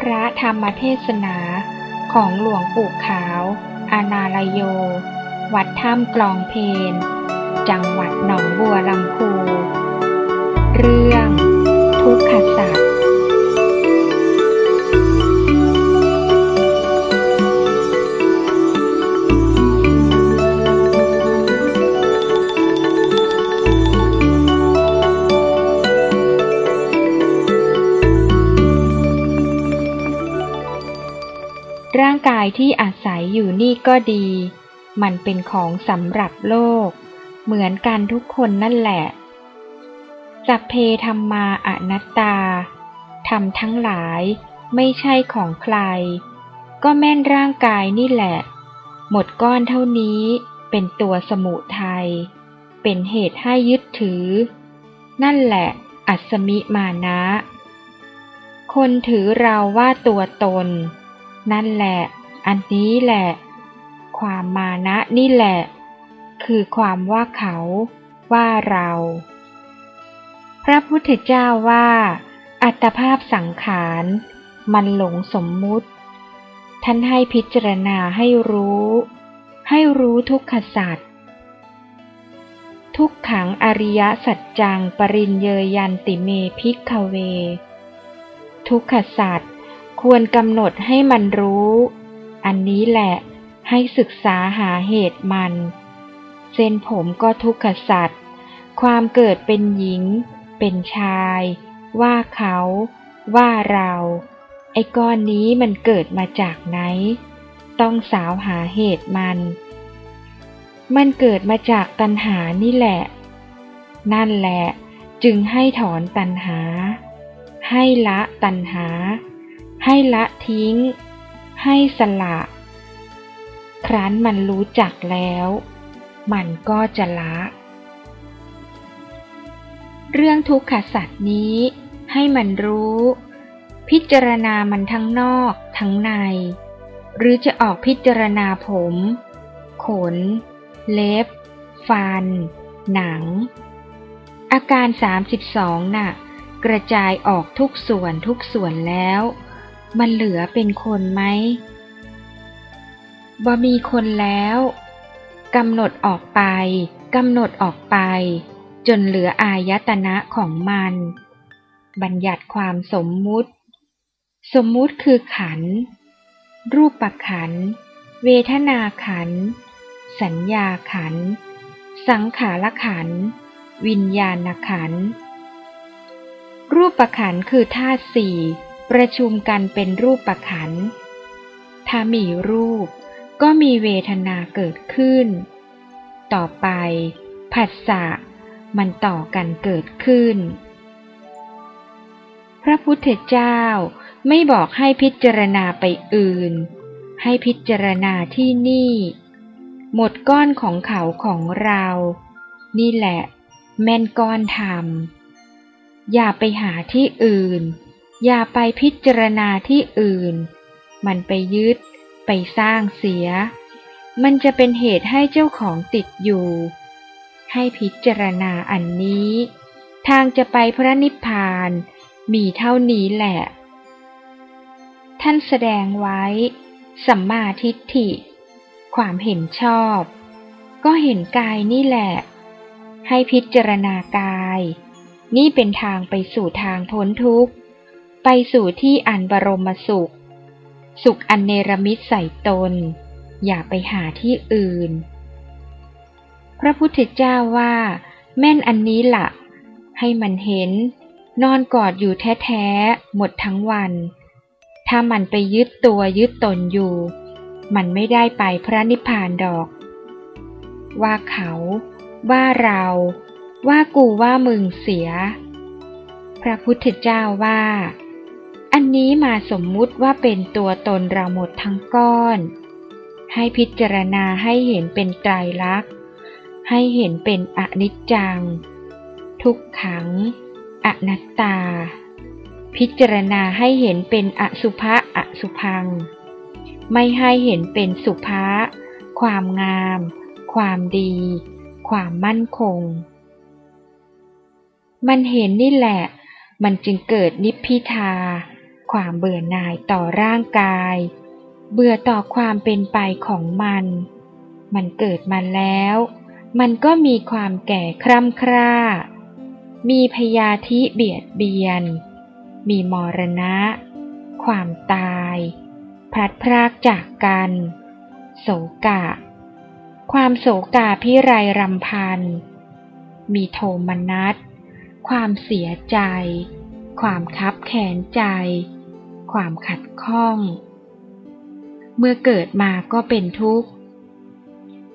พระธรรมเทศนาของหลวงปู่ขาว อานาลโย วัดถ้ำกลองเพน จังหวัดหนองบัวลำพู เรื่องทุกขศาสตร์ายที่อาศัยอยู่นี่ก็ดี มันเป็นของสำหรับโลก เหมือนกันทุกคนนั่นแหละสัพเพธรรมาอนัตตาทำทั้งหลายไม่ใช่ของใคร ก็แม่นร่างกายนี่แหละ หมดก้อนเท่านี้เป็นตัวสมุทัยเป็นเหตุให้ยึดถือ นั่นแหละ อัศมิมานะ คนถือเราว่าตัวตน นั่นแหละ อันนี้แหละ ความมานะนี่แหละ คือความว่าเขาว่าเรา พระพุทธเจ้าว่า อัตภาพสังขารมันหลงสมมุติ ท่านให้พิจารณาให้รู้ ให้รู้ทุกขสัตว์ทุกขังอริยสัจจังปริญเยยันติเมพิกขเว ทุกขสัตว์ควรกำหนดให้มันรู้ อันนี้แหละให้ศึกษาหาเหตุมัน เส้นผมก็ทุกขสัตว์ความเกิดเป็นหญิง เป็นชาย ว่าเขา ว่าเรา ไอ้ก้อนนี้มันเกิดมาจากไหน ต้องสาวหาเหตุมัน มันเกิดมาจากตัณหานี่แหละ นั่นแหละจึงให้ถอนตัณหา ให้ละตัณหา ให้ละทิ้ง ให้สละ ครั้นมันรู้จักแล้ว มันก็จะละ เรื่องทุกขสัตว์นี้ให้มันรู้ พิจารณามันทั้งนอกทั้งใน หรือจะออกพิจารณาผม ขน เล็บ ฟัน หนัง อาการ 32 น่ะ กระจายออกทุกส่วนทุกส่วนแล้ว มันเหลือเป็นคนไหมบ่มีคนแล้วกำหนดออกไปกำหนดออกไป จนเหลืออายตนะของมัน บัญญัติความสมมุติ สมมุติคือขัน รูปประขัน เวทนาขัน สัญญาขัน สังขารขัน วิญญาณขัน รูปประขันคือธาตุสี่ ประชุมกันเป็นรูปประขัน ถ้ามีรูปก็มีเวทนาเกิดขึ้น ต่อไป ผัสสะมันต่อกันเกิดขึ้น พระพุทธเจ้าไม่บอกให้พิจารณาไปอื่น ให้พิจารณาที่นี่ หมดก้อนของเขาของเรา นี่แหละ แม่นก้อนธรรม อย่าไปหาที่อื่น อย่าไปพิจารณาที่อื่น มันไปยึด ไปสร้างเสีย มันจะเป็นเหตุให้เจ้าของติดอยู่ ให้พิจารณาอันนี้ ทางจะไปพระนิพพาน มีเท่านี้แหละ ท่านแสดงไว้ สัมมาทิฏฐิ ความเห็นชอบ ก็เห็นกายนี่แหละ ให้พิจารณากาย นี่เป็นทางไปสู่ทางพ้นทุกข์ ไปสู่ที่อันบรมสุข สุขอันเนรมิตใส่ตน อย่าไปหาที่อื่น พระพุทธเจ้าว่า แม่นอันนี้ละ่ะ ให้มันเห็น นอนกอดอยู่แท้ๆ หมดทั้งวัน ถ้ามันไปยึดตัวยึดตนอยู่ มันไม่ได้ไปพระนิพพานดอก ว่าเขา ว่าเรา ว่ากูว่ามึงเสีย พระพุทธเจ้าว่า อันนี้มาสมมุติว่าเป็นตัวตนเราหมดทั้งก้อน ให้พิจารณาให้เห็นเป็นไตรลักษณ์ ให้เห็นเป็นอนิจจัง ทุกขัง อนัตตา พิจารณาให้เห็นเป็นอสุภะอสุพัง ไม่ให้เห็นเป็นสุภะความงาม ความดี ความมั่นคง มันเห็นนี่แหละ มันจึงเกิดนิพพิทา ความเบื่อหน่ายต่อร่างกาย เบื่อต่อความเป็นไปของมัน มันเกิดมาแล้ว มันก็มีความแก่คร่ำคร่า มีพยาธิเบียดเบียน มีมรณะ ความตาย พลัดพรากจากกัน โศกะ ความโศกาพิไรรำพัน มีโทมนัส ความเสียใจความคับแขนใจ ความขัดข้อง เมื่อเกิดมาก็เป็นทุกข์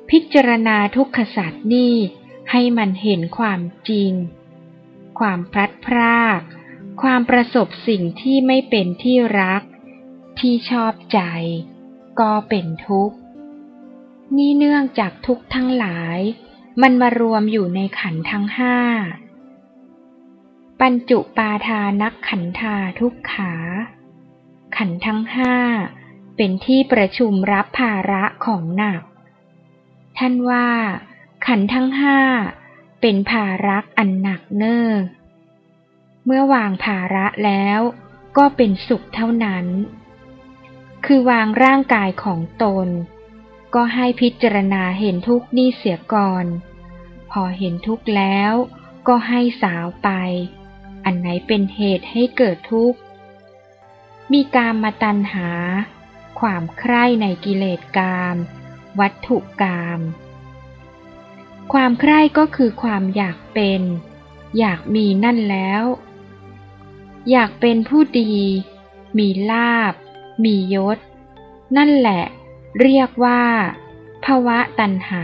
พิจารณาทุกขสัตว์นี่ให้มันเห็นความจริง ความพลัดพราก ความประสบสิ่งที่ไม่เป็นที่รัก ที่ชอบใจ ก็เป็นทุกข์ นี่เนื่องจากทุกข์ทั้งหลาย มันมารวมอยู่ในขันทั้งห้าปัญจุปาทานักขันธาทุกขา ขันทั้งห้าเป็นที่ประชุมรับภาระของหนัก ท่านว่า ขันทั้งห้าเป็นภาระอันหนักเน้อเมื่อวางภาระแล้วก็เป็นสุขเท่านั้น คือวางร่างกายของตน ก็ให้พิจารณาเห็นทุกข์นี่เสียก่อน พอเห็นทุกข์แล้วก็ให้สาวไป อันไหนเป็นเหตุให้เกิดทุกข์ มีกามมาตัณหา ความใคร่ในกิเลสกาม วัตถุกาม ความใคร่ก็คือความอยากเป็น อยากมีนั่นแล้ว อยากเป็นผู้ดี มีลาบ มียศ นั่นแหละ เรียกว่าภาวะตัณหา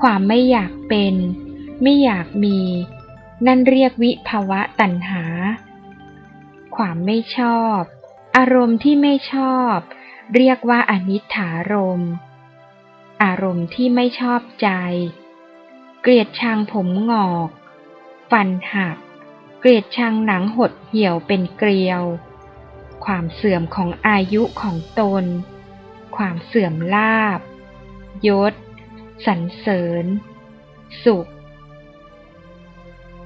ความไม่อยากเป็น ไม่อยากมี นั่นเรียกวิภาวะตัณหา ความไม่ชอบ อารมณ์ที่ไม่ชอบ เรียกว่าอนิถารม อารมณ์ที่ไม่ชอบใจ เกลียดชังผมงอก ฟันหัก เกลียดชังหนังหดเหี่ยวเป็นเกลียว ความเสื่อมของอายุของตน ความเสื่อมลาบ ยศสรรเสริญ สุข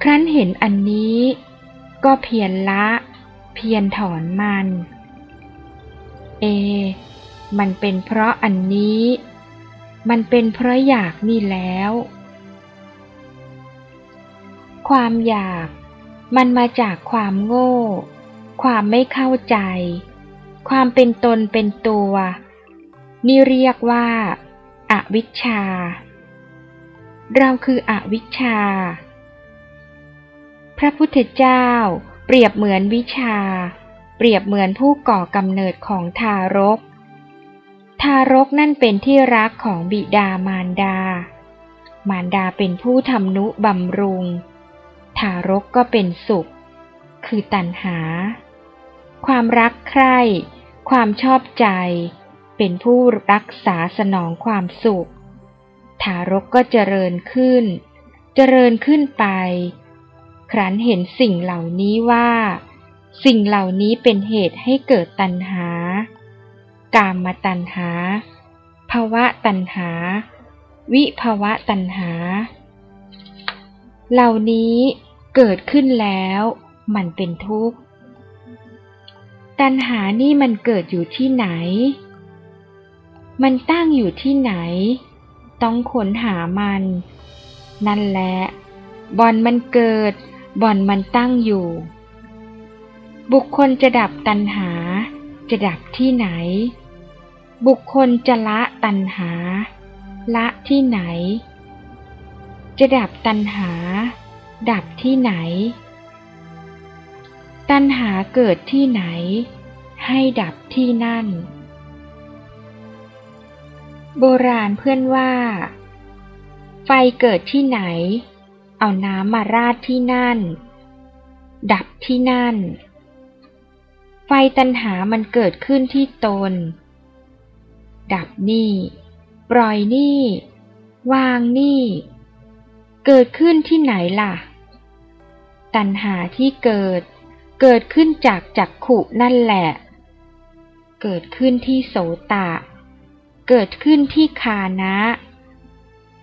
ครั้นเห็นอันนี้ก็เพียรละ เพียรถอนมัน เอ มันเป็นเพราะอันนี้ มันเป็นเพราะอยากนี่แล้ว ความอยากมันมาจากความโง่ ความไม่เข้าใจ ความเป็นตนเป็นตัว นี่เรียกว่าอาวิชชา เราคืออวิชชา พระพุทธเจ้า เปรียบเหมือนวิชา เปรียบเหมือนผู้ก่อกำเนิดของทารก ทารกนั่นเป็นที่รักของบิดามารดา มารดาเป็นผู้ทำนุบำรุง ทารกก็เป็นสุข คือตัณหา ความรักใคร่ความชอบใจ เป็นผู้รักษาสนองความสุข ทารกก็เจริญขึ้น เจริญขึ้นไป รั้นเห็นสิ่งเหล่านี้ว่า สิ่งเหล่านี้เป็นเหตุให้เกิดตัณหา กามมาตัณหาภาวะตัณหา วิภาวะตัณหา เหล่านี้เกิดขึ้นแล้วมันเป็นทุกข์ ตัณหานี่มันเกิดอยู่ที่ไหน มันตั้งอยู่ที่ไหน ต้องค้นหามัน นั่นแหละบอนมันเกิด บ่อนมันตั้งอยู่ บุคคลจะดับตัณหา จะดับที่ไหน บุคคลจะละตัณหา ละที่ไหน จะดับตัณหา ดับที่ไหน ตัณหาเกิดที่ไหน ให้ดับที่นั่น โบราณเพื่อนว่า ไฟเกิดที่ไหน เอาน้ำมาราดที่นั่น ดับที่นั่น ไฟตัณหามันเกิดขึ้นที่ตน ดับนี่ ปล่อยนี่ วางนี่ เกิดขึ้นที่ไหนล่ะ ตัณหาที่เกิด เกิดขึ้นจากจักขุนั่นแหละ เกิดขึ้นที่โสตะ เกิดขึ้นที่คานะ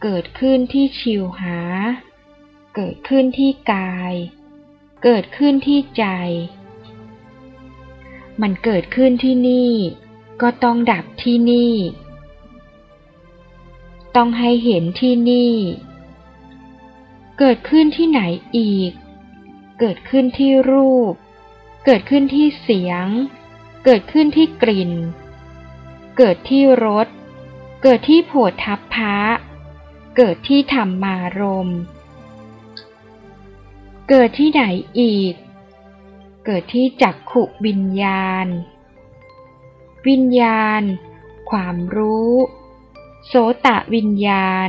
เกิดขึ้นที่ชิวหา เกิดขึ้นที่กาย เกิดขึ้นที่ใจ มันเกิดขึ้นที่นี่ ก็ต้องดับที่นี่ ต้องให้เห็นที่นี่ เกิดขึ้นที่ไหนอีก เกิดขึ้นที่รูป เกิดขึ้นที่เสียง เกิดขึ้นที่กลิ่น เกิดที่รส เกิดที่โผฏทัพพะเกิดที่ธรรมารม เกิดที่ไหนอีก เกิดที่จักขุวิญญาณ วิญญาณ ความรู้ โสตะวิญญาณ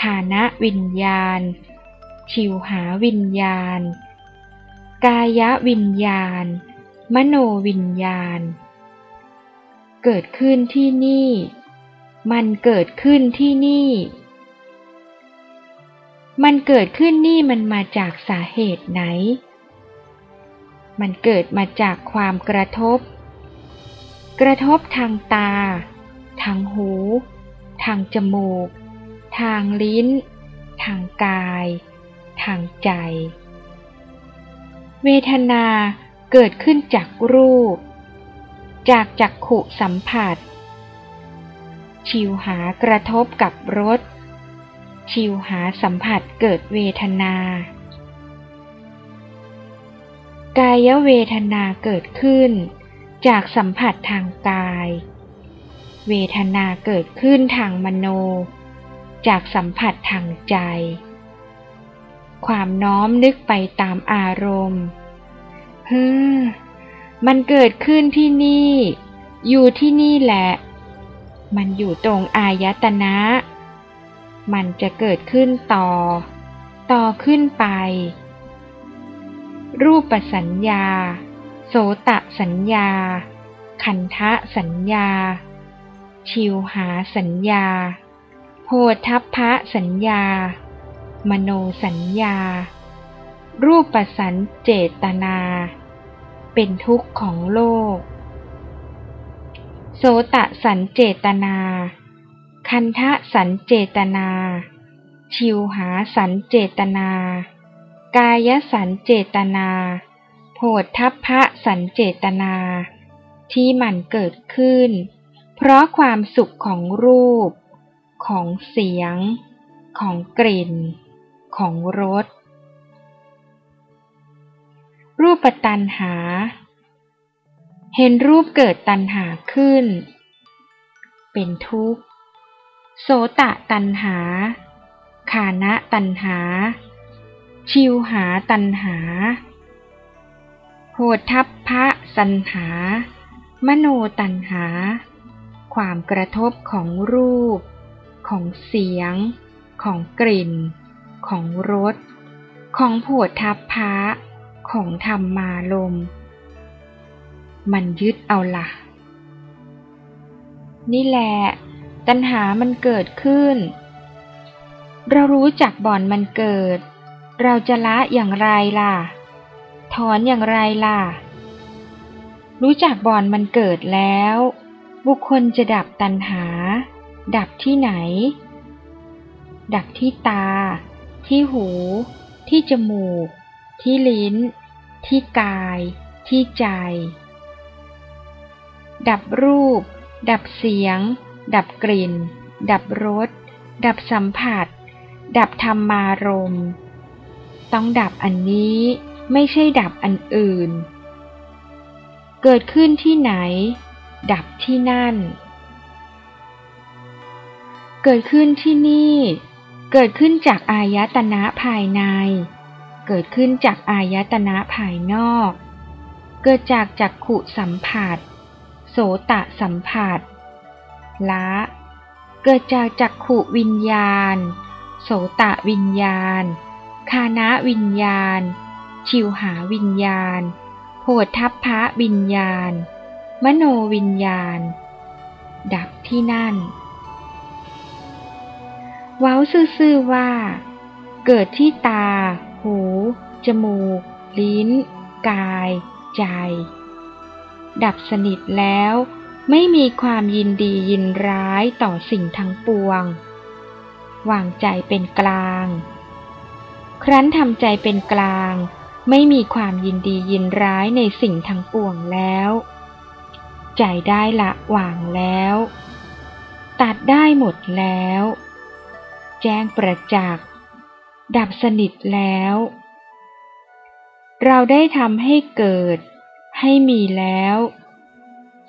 คานะวิญญาณ ชิวหาวิญญาณ กายวิญญาณ มโนวิญญาณ เกิดขึ้นที่นี่ มันเกิดขึ้นที่นี่ มันเกิดขึ้นนี่มันมาจากสาเหตุไหน มันเกิดมาจากความกระทบ กระทบทางตา ทางหู ทางจมูก ทางลิ้น ทางกาย ทางใจ เวทนาเกิดขึ้นจากรูป จากจักขุสัมผัส ชิวหากระทบกับรส ชิวหาสัมผัสเกิดเวทนา กายเวทนาเกิดขึ้น จากสัมผัสทางกาย เวทนาเกิดขึ้นทางมโน จากสัมผัสทางใจ ความน้อมนึกไปตามอารมณ์เฮ้อมันเกิดขึ้นที่นี่ อยู่ที่นี่แหละ มันอยู่ตรงอายตนะ มันจะเกิดขึ้นต่อ ต่อขึ้นไป รูปสัญญา โสตสัญญาคันทะสัญญา ชิวหาสัญญา โพทัพพะสัญญา มโนสัญญา รูปสันเจตนา เป็นทุกข์ของโลก โสตสันเจตนา คันทะสันเจตนา ชิวหาสันเจตนา กายสันเจตนา โพทัพพะสันเจตนา ที่มันเกิดขึ้น เพราะความสุขของรูป ของเสียง ของกลิ่น ของรส รูปตันหา เห็นรูปเกิดตันหาขึ้น เป็นทุกข์ โสตะตันหา ขานะตันหา ชิวหาตันหา โหทัพพะสันหา มโนตันหา ความกระทบของรูป ของเสียง ของกลิ่น ของรส ของโผฏทัพพะของธรรมมารมมันยึดเอาละ่ะ นี่แหละ ตัณหามันเกิดขึ้น เรารู้จักบ่อนมันเกิด เราจะละอย่างไรล่ะ ถอนอย่างไรล่ะ รู้จักบ่อนมันเกิดแล้ว บุคคลจะดับตัณหา ดับที่ไหน ดับที่ตา ที่หู ที่จมูก ที่ลิ้น ที่กาย ที่ใจ ดับรูป ดับเสียง ดับกลิ่น ดับรส ดับสัมผัส ดับธรรมารมต้องดับอันนี้ไม่ใช่ดับอันอื่น เกิดขึ้นที่ไหน ดับที่นั่น เกิดขึ้นที่นี่ เกิดขึ้นจากอายตนะภายใน เกิดขึ้นจากอายตนะภายนอก เกิดจากจักขุสัมผัส โสตะสัมผัส ละ เกิดจากจักขุวิญญาณ โสตะวิญญาณ คานะวิญญาณ ชิวหาวิญญาณ โพทัพพะวิญญาณ มโนวิญญาณ ดับที่นั่น เว้าซื่อๆว่า เกิดที่ตา หู จมูก ลิ้น กาย ใจ ดับสนิทแล้ว ไม่มีความยินดียินร้ายต่อสิ่งทั้งปวง วางใจเป็นกลาง ครั้นทำใจเป็นกลาง ไม่มีความยินดียินร้ายในสิ่งทั้งปวงแล้ว ใจได้ละวางแล้ว ตัดได้หมดแล้ว แจ้งประจักษ์ดับสนิทแล้ว เราได้ทำให้เกิด ให้มีแล้ว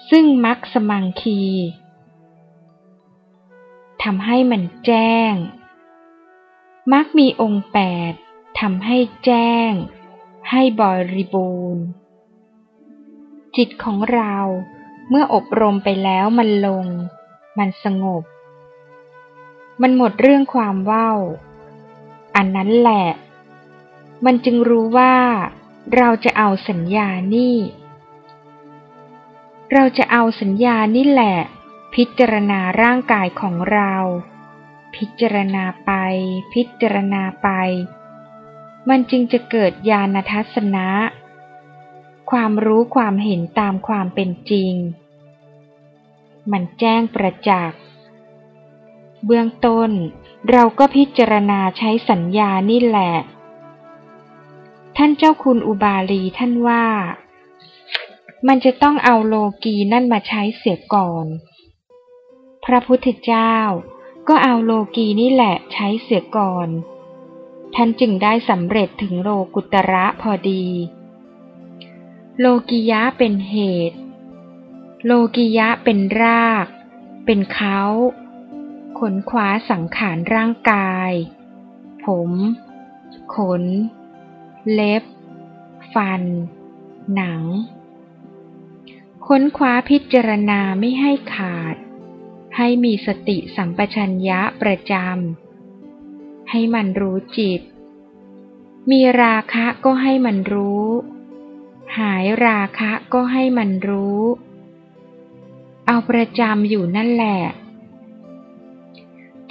ซึ่งมักสมังคีทำให้มันแจ้ง มักมีองค์แปดทำให้แจ้ง ให้บริบูรณ์ จิตของเราเมื่ออบรมไปแล้วมันลง มันสงบ มันหมดเรื่องความว่าอันนั้นแหละ มันจึงรู้ว่าเราจะเอาสัญญานี่ เราจะเอาสัญญานี่แหละ พิจารณาร่างกายของเรา พิจารณาไป พิจารณาไป มันจึงจะเกิดญาณทัศนะ ความรู้ความเห็นตามความเป็นจริง มันแจ้งประจักษ์เบื้องต้นเราก็พิจารณาใช้สัญญานี่แหละ ท่านเจ้าคุณอุบาลีท่านว่า มันจะต้องเอาโลกีนั่นมาใช้เสียก่อน พระพุทธเจ้าก็เอาโลกีนี่แหละใช้เสียก่อน ท่านจึงได้สำเร็จถึงโลกุตระพอดี โลกิยะเป็นเหตุ โลกิยะเป็นราก เป็นเขาขนขวาสังขารร่างกาย ผม ขน เล็บ ฟัน หนัง ค้นคว้าพิจารณาไม่ให้ขาด ให้มีสติสัมปชัญญะประจำ ให้มันรู้จิต มีราคะก็ให้มันรู้ หายราคะก็ให้มันรู้ เอาประจำอยู่นั่นแหละ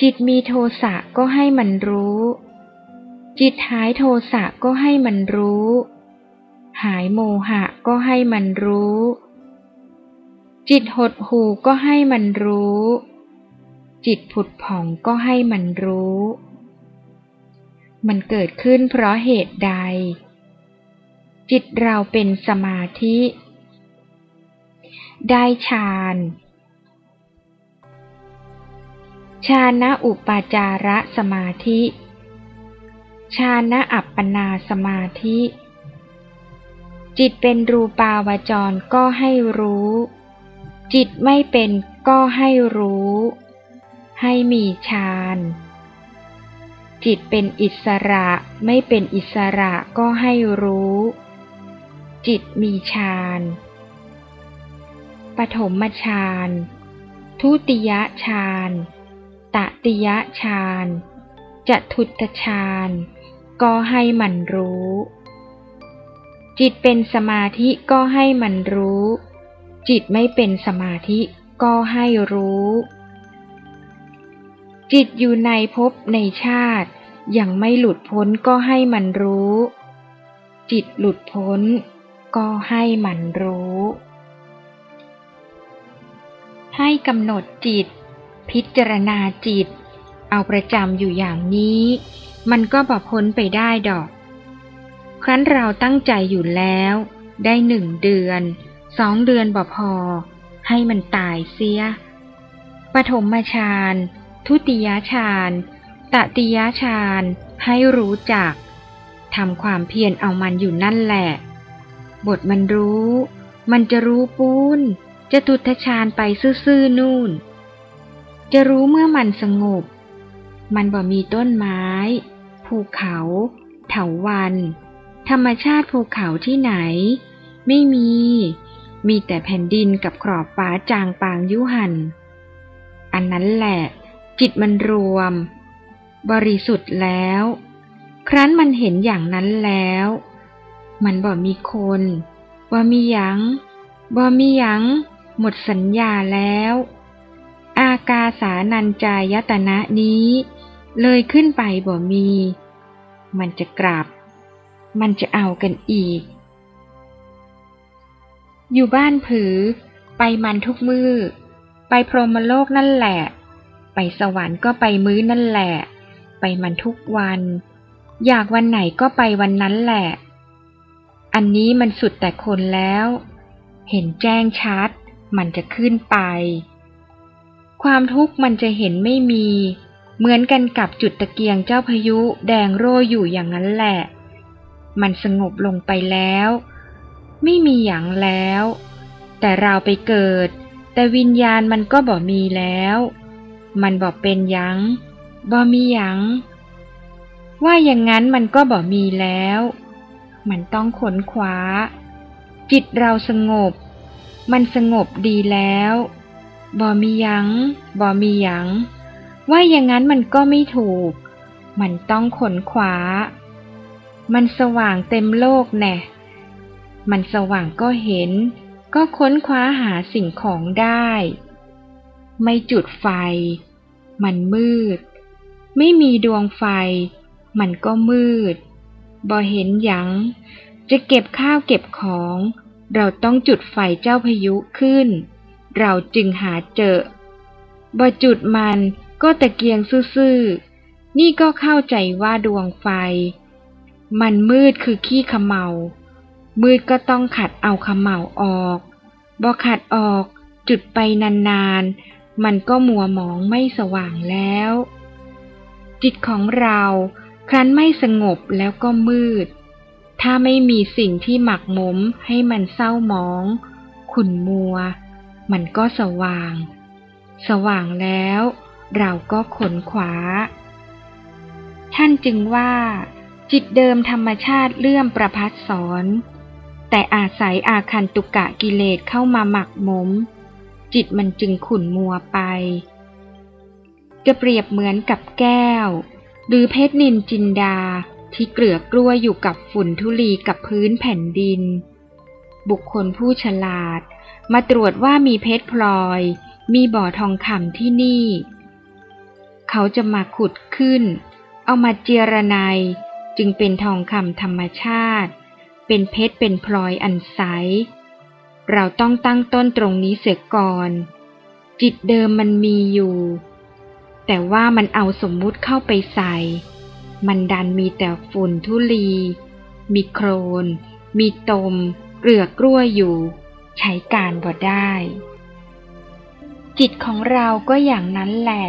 จิตมีโทสะก็ให้มันรู้ จิตหายโทสะก็ให้มันรู้ หายโมหะก็ให้มันรู้ จิตหดหูก็ให้มันรู้ จิตผุดผ่องก็ให้มันรู้ มันเกิดขึ้นเพราะเหตุใด จิตเราเป็นสมาธิ ได้ฌานชาณะอุปาจาระสมาธิ ชาณะอัปปนาสมาธิ จิตเป็นรูปาวจรก็ให้รู้ จิตไม่เป็นก็ให้รู้ ให้มีฌาน จิตเป็นอิสระไม่เป็นอิสระก็ให้รู้ จิตมีฌานปฐมฌานทุติยฌานตติยฌานจะทุตฌานก็ให้มันรู้ จิตเป็นสมาธิก็ให้มันรู้ จิตไม่เป็นสมาธิก็ให้รู้ จิตอยู่ในภพในชาติ ยังไม่หลุดพ้นก็ให้มันรู้ จิตหลุดพ้น ก็ให้มันรู้ ให้กำหนดจิต พิจารณาจิต เอาประจำอยู่อย่างนี้ มันก็บพ้นไปได้ดอก ครั้นเราตั้งใจอยู่แล้ว ได้หนึ่งเดือน สองเดือนบ่พอ ให้มันตายเสีย ปฐมฌาน ทุติยฌานตติยฌานให้รู้จักทำความเพียรเอามันอยู่นั่นแหละ บทมันรู้ มันจะรู้ปูนจะตุทฌานไปซื่อๆนู่น จะรู้เมื่อมันสงบ มันบ่มีต้นไม้ ภูเขา เถาวัน ธรรมชาติภูเขาที่ไหน ไม่มี มีแต่แผ่นดินกับขอบฟ้าจางปางยุหัน อันนั้นแหละ จิตมันรวม บริสุทธิ์แล้ว ครั้นมันเห็นอย่างนั้นแล้ว มันบ่มีคนบ่มียังบ่มียัง หมดสัญญาแล้ว อากาสานัญจายตนะนี้ เลยขึ้นไปบ่มี มันจะกลับ มันจะเอากันอีก อยู่บ้านผือ ไปมันทุกมือ ไปพรหมโลกนั่นแหละ ไปสวรรค์ก็ไปมื้อนั่นแหละ ไปมันทุกวัน อยากวันไหนก็ไปวันนั้นแหละ อันนี้มันสุดแต่คนแล้ว เห็นแจ้งชัด มันจะขึ้นไป ความทุกข์มันจะเห็นไม่มี เหมือนกันกับจุดตะเกียงเจ้าพายุแดงโร่อยู่อย่างนั้นแหละ มันสงบลงไปแล้ว ไม่มีอย่างแล้ว แต่เราไปเกิด แต่วิญญาณมันก็บ่มีแล้ว มันบอกเป็นยังบ่มียังว่าอย่างนั้นมันก็บ่มีแล้ว มันต้องขนขวา จิตเราสงบ มันสงบดีแล้วบ่มียังบ่มียังว่าอย่างนั้นมันก็ไม่ถูก มันต้องขนขวา มันสว่างเต็มโลกแน่ มันสว่างก็เห็น ก็ค้นคว้าหาสิ่งของได้ ไม่จุดไฟ มันมืด ไม่มีดวงไฟ มันก็มืด บ่เห็นหยัง จะเก็บข้าวเก็บของ เราต้องจุดไฟเจ้าพายุขึ้น เราจึงหาเจอ บ่จุดมันก็ตะเกียงซื่อๆ นี่ก็เข้าใจว่าดวงไฟ มันมืดคือขี้ขมเมา มืดก็ต้องขัดเอาขมเมาออกบ่ขัดออกจุดไปนานๆ มันก็มัวหมองไม่สว่างแล้ว จิตของเราครั้นไม่สงบแล้วก็มืด ถ้าไม่มีสิ่งที่หมักหมมให้มันเศร้าหมอง ขุ่นมัว มันก็สว่าง สว่างแล้ว เราก็ขนขวา ท่านจึงว่า จิตเดิมธรรมชาติเลื่อมประพัดสอน แต่อาศัยอาคันตุกะกิเลสเข้ามาหมักหมม จิตมันจึงขุ่นมัวไป จะเปรียบเหมือนกับแก้ว หรือเพชรนินจินดาที่เกลือกลั้วอยู่กับฝุ่นทุลีกับพื้นแผ่นดิน บุคคลผู้ฉลาด มาตรวจว่ามีเพชรพลอย มีบ่อทองคำที่นี่ เขาจะมาขุดขึ้น เอามาเจรไนจึงเป็นทองคำธรรมชาติ เป็นเพชรเป็นพลอยอันใส เราต้องตั้งต้นตรงนี้เสียก่อน จิตเดิมมันมีอยู่ แต่ว่ามันเอาสมมุติเข้าไปใส่ มันดันมีแต่ฝุ่นทุลี มีโครน มีตม เกลือกล้วอยู่ ใช้การบ่ได้ จิตของเราก็อย่างนั้นแหละ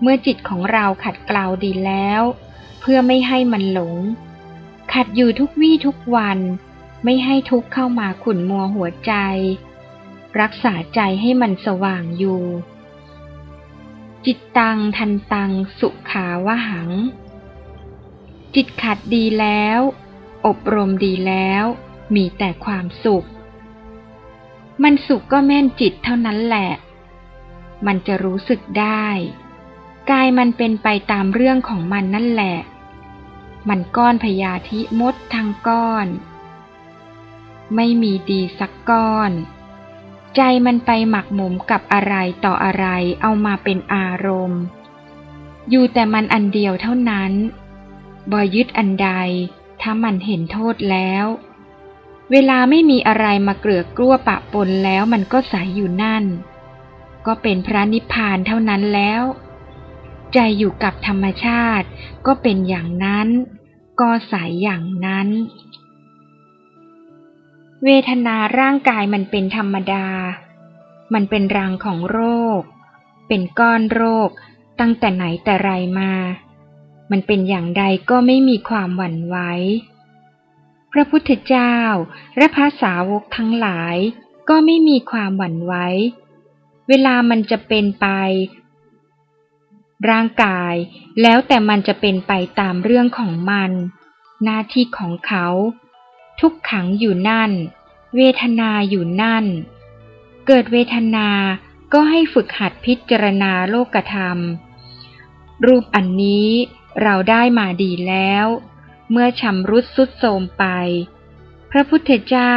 เมื่อจิตของเราขัดเกลาดีแล้ว เพื่อไม่ให้มันหลง ขัดอยู่ทุกวี่ทุกวัน ไม่ให้ทุกเข้ามาขุ่นมัวหัวใจ รักษาใจให้มันสว่างอยู่ จิตตังทันตังสุขาวหัง จิตขัดดีแล้ว อบรมดีแล้ว มีแต่ความสุข มันสุขก็แม่นจิตเท่านั้นแหละ มันจะรู้สึกได้ กายมันเป็นไปตามเรื่องของมันนั่นแหละ มันก้อนพยาธิมดทางก้อน ไม่มีดีสักก้อน ใจมันไปหมักหมมกับอะไรต่ออะไรเอามาเป็นอารมณ์ อยู่แต่มันอันเดียวเท่านั้นบ่ยึดอันใด ถ้ามันเห็นโทษแล้ว เวลาไม่มีอะไรมาเกลือกกลั้วปะปนแล้วมันก็ใสยอยู่นั่น ก็เป็นพระนิพพานเท่านั้นแล้วใจอยู่กับธรรมชาติก็เป็นอย่างนั้น ก็ใสยอย่างนั้น เวทนาร่างกายมันเป็นธรรมดา มันเป็นรังของโรค เป็นก้อนโรค ตั้งแต่ไหนแต่ไรมา มันเป็นอย่างใดก็ไม่มีความหวั่นไหว พระพุทธเจ้าและภาษาวกทั้งหลายก็ไม่มีความหวั่นไหว เวลามันจะเป็นไป ร่างกาย แล้วแต่มันจะเป็นไปตามเรื่องของมัน หน้าที่ของเขา ทุกขังอยู่นั่น เวทนาอยู่นั่น เกิดเวทนาก็ให้ฝึกหัดพิจารณาโลกธรรม รูปอันนี้เราได้มาดีแล้ว เมื่อชำรุดสุดโทมไป พระพุทธเจ้า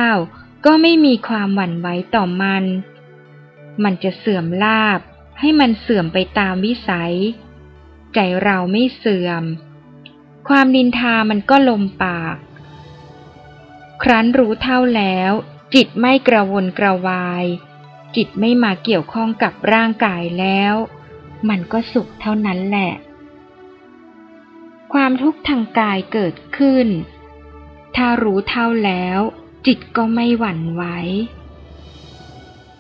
ก็ไม่มีความหวั่นไหวต่อมัน มันจะเสื่อมลาบ ให้มันเสื่อมไปตามวิสัย ใจเราไม่เสื่อม ความนินทามันก็ลมปาก ครั้นรู้เท่าแล้ว จิตไม่กระวนกระวาย จิตไม่มาเกี่ยวข้องกับร่างกายแล้ว มันก็สุขเท่านั้นแหละ ความทุกข์ทางกายเกิดขึ้น ถ้ารู้เท่าแล้ว จิตก็ไม่หวั่นไหว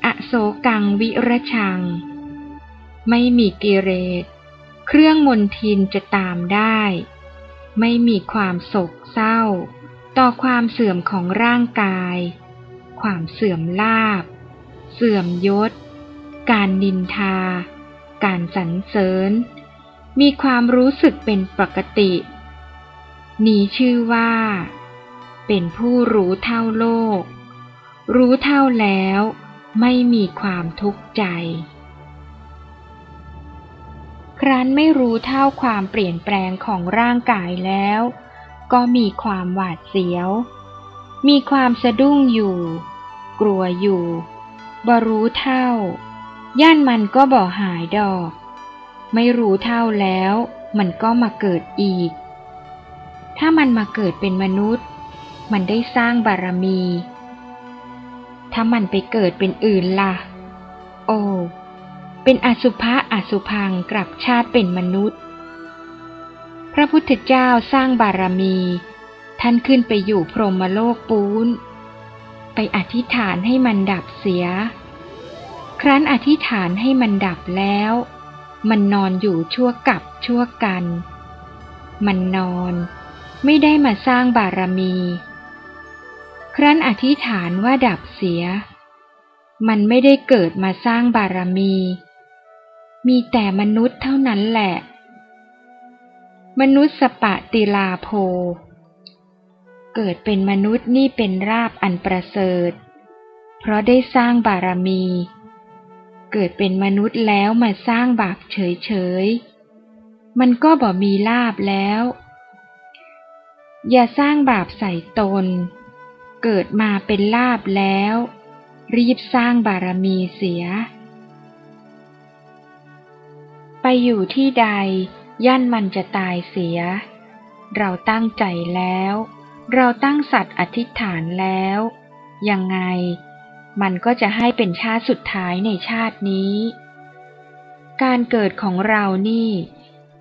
อโสกังวิรชัง ไม่มีกิเลสเครื่องมนทินจะตามได้ ไม่มีความโศกเศร้า ต่อความเสื่อมของร่างกาย ความเสื่อมลาบ เสื่อมยศ การนินทา การสรรเสริญ มีความรู้สึกเป็นปกติ นี้ชื่อว่า เป็นผู้รู้เท่าโลก รู้เท่าแล้ว ไม่มีความทุกข์ใจ ครั้นไม่รู้เท่าความเปลี่ยนแปลงของร่างกายแล้ว ก็มีความหวาดเสียว มีความสะดุ้งอยู่ กลัวอยู่บรู้เท่า ย่านมันก็บ่หายดอก ไม่รู้เท่าแล้ว มันก็มาเกิดอีก ถ้ามันมาเกิดเป็นมนุษย์ มันได้สร้างบารมี ถ้ามันไปเกิดเป็นอื่นล่ะ โอ้ เป็นอสุภะอสุพังกลับชาติเป็นมนุษย์ พระพุทธเจ้าสร้างบารมี ท่านขึ้นไปอยู่พรหมโลกปูน ไปอธิษฐานให้มันดับเสีย ครั้นอธิษฐานให้มันดับแล้ว มันนอนอยู่ชั่วกับชั่วกัน มันนอนไม่ได้มาสร้างบารมี ครั้นอธิษฐานว่าดับเสีย มันไม่ได้เกิดมาสร้างบารมี มีแต่มนุษย์เท่านั้นแหละ มนุษย์สปะติลาโพ เกิดเป็นมนุษย์นี่เป็นราบอันประเสริฐ เพราะได้สร้างบารมี เกิดเป็นมนุษย์แล้วมาสร้างบาปเฉยๆ มันก็บ่มีลาบแล้ว อย่าสร้างบาปใส่ตน เกิดมาเป็นลาบแล้ว รีบสร้างบารมีเสีย ไปอยู่ที่ใด ย่านมันจะตายเสีย เราตั้งใจแล้ว เราตั้งสัตว์อธิษฐานแล้ว ยังไง มันก็จะให้เป็นชาติสุดท้ายในชาตินี้ การเกิดของเรานี่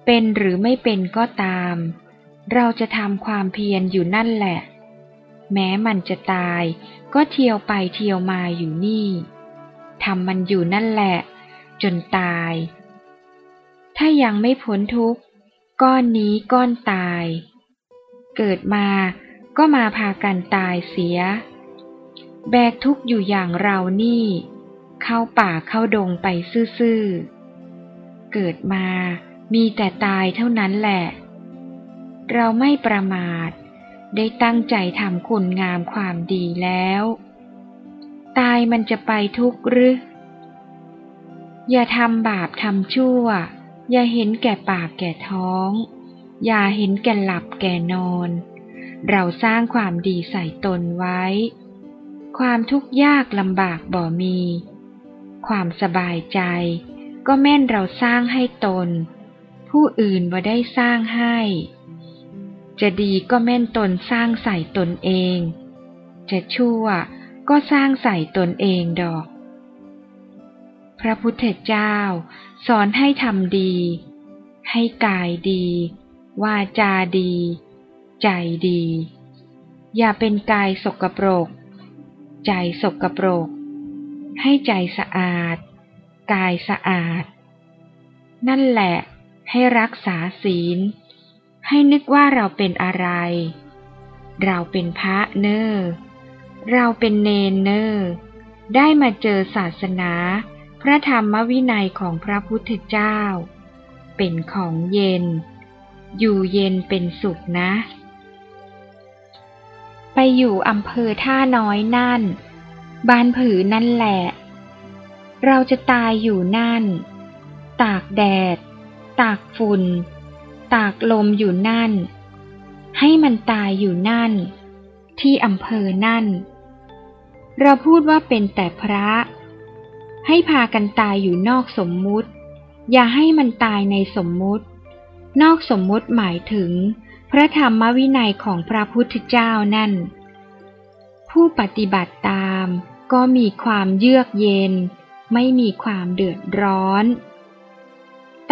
เป็นหรือไม่เป็นก็ตาม เราจะทำความเพียรอยู่นั่นแหละ แม้มันจะตาย ก็เที่ยวไปเที่ยวมาอยู่นี่ทำมันอยู่นั่นแหละ จนตาย ถ้ายังไม่พ้นทุกข์ ก้อนนี้ก้อนตาย เกิดมาก็มาพากันตายเสีย แบกทุกข์อยู่อย่างเรานี่ เข้าป่าเข้าดงไปซื่อๆ เกิดมามีแต่ตายเท่านั้นแหละ เราไม่ประมาท ได้ตั้งใจทำคุณงามความดีแล้ว ตายมันจะไปทุกข์หรือ อย่าทำบาปทำชั่ว อย่าเห็นแก่ปากแก่ท้อง อย่าเห็นแก่หลับแก่นอน เราสร้างความดีใส่ตนไว้ ความทุกข์ยากลำบากบ่มี ความสบายใจ ก็แม่นเราสร้างให้ตน ผู้อื่นบ่ได้สร้างให้ จะดีก็แม่นตนสร้างใส่ตนเอง จะชั่วก็สร้างใส่ตนเองดอก พระพุทธเจ้า สอนให้ทำดี ให้กายดี วาจาดี ใจดี อย่าเป็นกายสกปรก ใจสกปรก ให้ใจสะอาด กายสะอาด นั่นแหละให้รักษาศีล ให้นึกว่าเราเป็นอะไร เราเป็นพระเนอร์เราเป็นเนนเนอร์ได้มาเจอศาสนา พระธรรมวินัยของพระพุทธเจ้า เป็นของเย็น อยู่เย็นเป็นสุขนะ ไปอยู่อำเภอท่าน้อยนั่นบ้านผือนั่นแหละ เราจะตายอยู่นั่น ตากแดด ตากฝุ่น ตากลมอยู่นั่น ให้มันตายอยู่นั่น ที่อำเภอนั่น เราพูดว่าเป็นแต่พระ ให้พากันตายอยู่นอกสมมุติ อย่าให้มันตายในสมมุติ นอกสมมุติหมายถึง พระธรรมวินัยของพระพุทธเจ้านั่น ผู้ปฏิบัติตามก็มีความเยือกเย็น ไม่มีความเดือดร้อน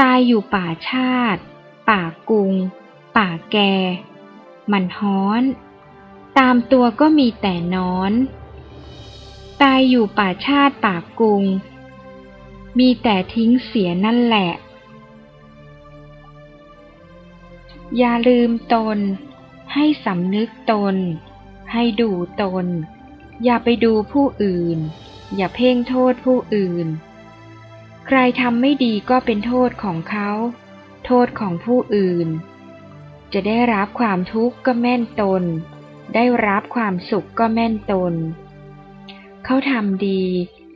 ตายอยู่ป่าชาติ ป่ากุง ป่าแก มันฮ้อน ตามตัวก็มีแต่นอน ตายอยู่ป่าชาติป่ากุง มีแต่ทิ้งเสียนั่นแหละ อย่าลืมตน ให้สำนึกตน ให้ดูตน อย่าไปดูผู้อื่น อย่าเพ่งโทษผู้อื่น ใครทำไม่ดีก็เป็นโทษของเขา โทษของผู้อื่น จะได้รับความทุกข์ก็แม่นตน ได้รับความสุขก็แม่นตน เขาทำดี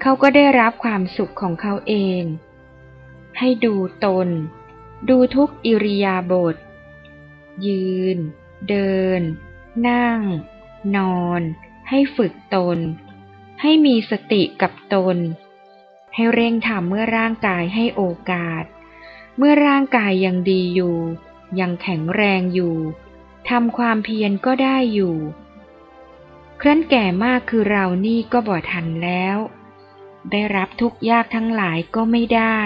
เขาก็ได้รับความสุขของเขาเอง ให้ดูตน ดูทุกอิริยาบถยืน เดิน นั่ง นอน ให้ฝึกตน ให้มีสติกับตน ให้เร่งทำเมื่อร่างกายให้โอกาส เมื่อร่างกายยังดีอยู่ ยังแข็งแรงอยู่ทำความเพียรก็ได้อยู่ ครั้นแก่มากคือเรานี่ก็บ่ทันแล้ว ได้รับทุกยากทั้งหลายก็ไม่ได้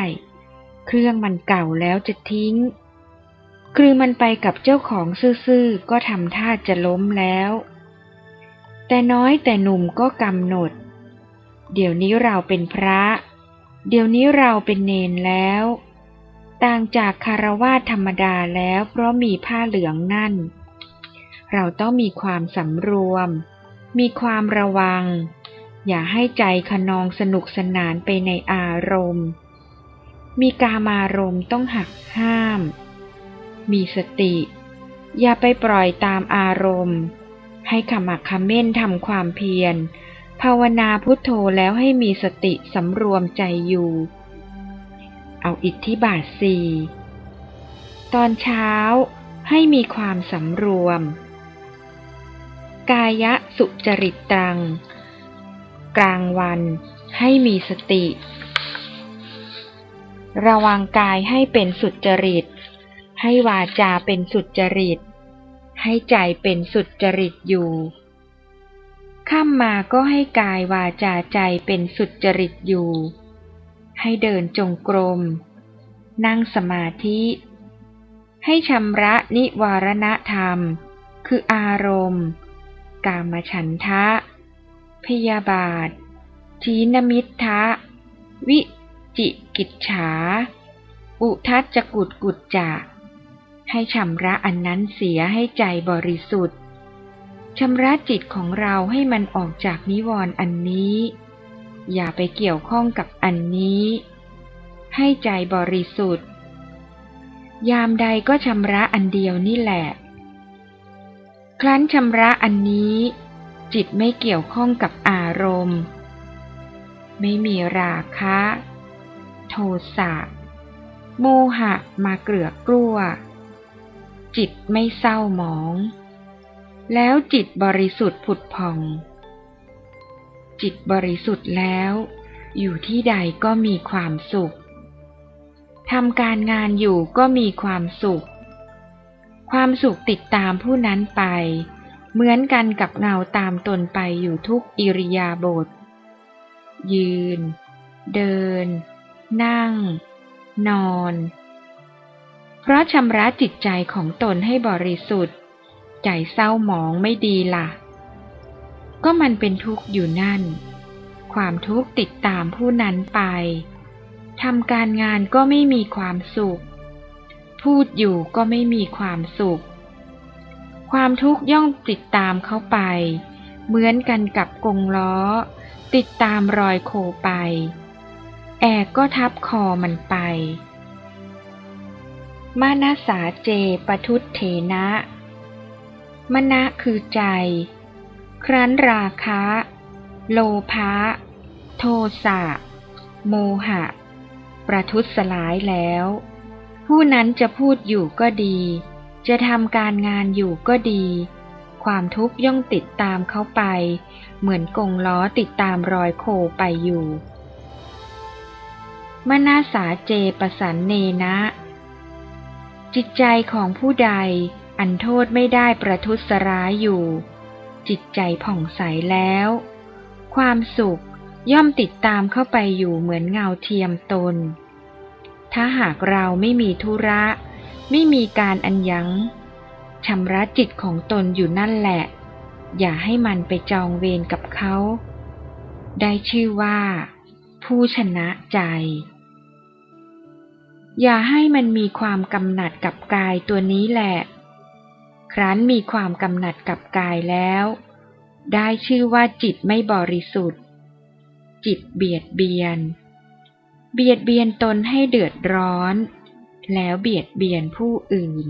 เครื่องมันเก่าแล้วจะทิ้ง คือมันไปกับเจ้าของซื่อๆก็ทำท่าจะล้มแล้ว แต่น้อยแต่หนุ่มก็กำหนด เดี๋ยวนี้เราเป็นพระ เดี๋ยวนี้เราเป็นเนนแล้ว ต่างจากคารวาธรรมดาแล้วเพราะมีผ้าเหลืองนั่น เราต้องมีความสำรวม มีความระวัง อย่าให้ใจขนองสนุกสนานไปในอารมณ์ มีกามารมณ์ต้องหักห้าม มีสติ อย่าไปปล่อยตามอารมณ์ ให้ขมักขม้นทำความเพียร ภาวนาพุทโธแล้วให้มีสติสำรวมใจอยู่ เอาอิทธิบาทสี่ตอนเช้าให้มีความสำรวม กายะสุจริตตัง กลางวันให้มีสติ ระวังกายให้เป็นสุจริต ให้วาจาเป็นสุจริต ให้ใจเป็นสุจริตอยู่ ข้ามมาก็ให้กายวาจาใจเป็นสุจริตอยู่ ให้เดินจงกรม นั่งสมาธิ ให้ชำระนิวารณธรรม คืออารมณ์ กามฉันทะ พยาบาท ทีนมิทะ วิจิกิจฉา อุทัจจกุดกุจจะให้ชำระอันนั้นเสียให้ใจบริสุทธิ์ชำระจิตของเราให้มันออกจากนิวรณ์อันนี้ อย่าไปเกี่ยวข้องกับอันนี้ ให้ใจบริสุทธิ์ ยามใดก็ชำระอันเดียวนี่แหละ รั้นชำระอันนี้ จิตไม่เกี่ยวข้องกับอารมณ์ ไม่มีราคะ โทสะโมหะมาเกลือกลัวจิตไม่เศร้าหมอง แล้วจิตบริสุทธิ์ผุดผ่อง จิตบริสุทธิ์แล้ว อยู่ที่ใดก็มีความสุขทำการงานอยู่ก็มีความสุข ความสุขติดตามผู้นั้นไป เหมือนกันกับเงาตามตนไปอยู่ทุกอิริยาบถยืน เดิน นั่ง นอน เพราะชำระจิตใจของตนให้บริสุทธิ์ ใจเศร้าหมองไม่ดีล่ะ ก็มันเป็นทุกข์อยู่นั่น ความทุกข์ติดตามผู้นั้นไปทำการงานก็ไม่มีความสุข พูดอยู่ก็ไม่มีความสุข ความทุกข์ย่อมติดตามเขาไป เหมือนกันกับกงล้อ ติดตามรอยโคไป แอกก็ทับคอมันไป มานาสาเจปทุตเถนะมณะคือใจ ครั้นราคะ โลภะ โทสะ โมหะ ประทุษลายแล้ว ผู้นั้นจะพูดอยู่ก็ดี จะทำการงานอยู่ก็ดี ความทุกข์ย่อมติดตามเขาไป เหมือนกงล้อติดตามรอยโคไปอยู่มนาสาเจประสันเนนะ จิตใจของผู้ใดอันโทษไม่ได้ประทุษร้ายอยู่ จิตใจผ่องใสแล้ว ความสุขย่อมติดตามเข้าไปอยู่เหมือนเงาเทียมตน ถ้าหากเราไม่มีธุระ ไม่มีการอันยัง้งชำระจิตของตนอยู่นั่นแหละ อย่าให้มันไปจองเวรกับเขา ได้ชื่อว่า ผู้ชนะใจ อย่าให้มันมีความกำหนัดกับกายตัวนี้แหละ ครั้นมีความกำหนัดกับกายแล้ว ได้ชื่อว่าจิตไม่บริสุทธิ์ จิตเบียดเบียน เบียดเบียนตนให้เดือดร้อน แล้วเบียดเบียนผู้อื่น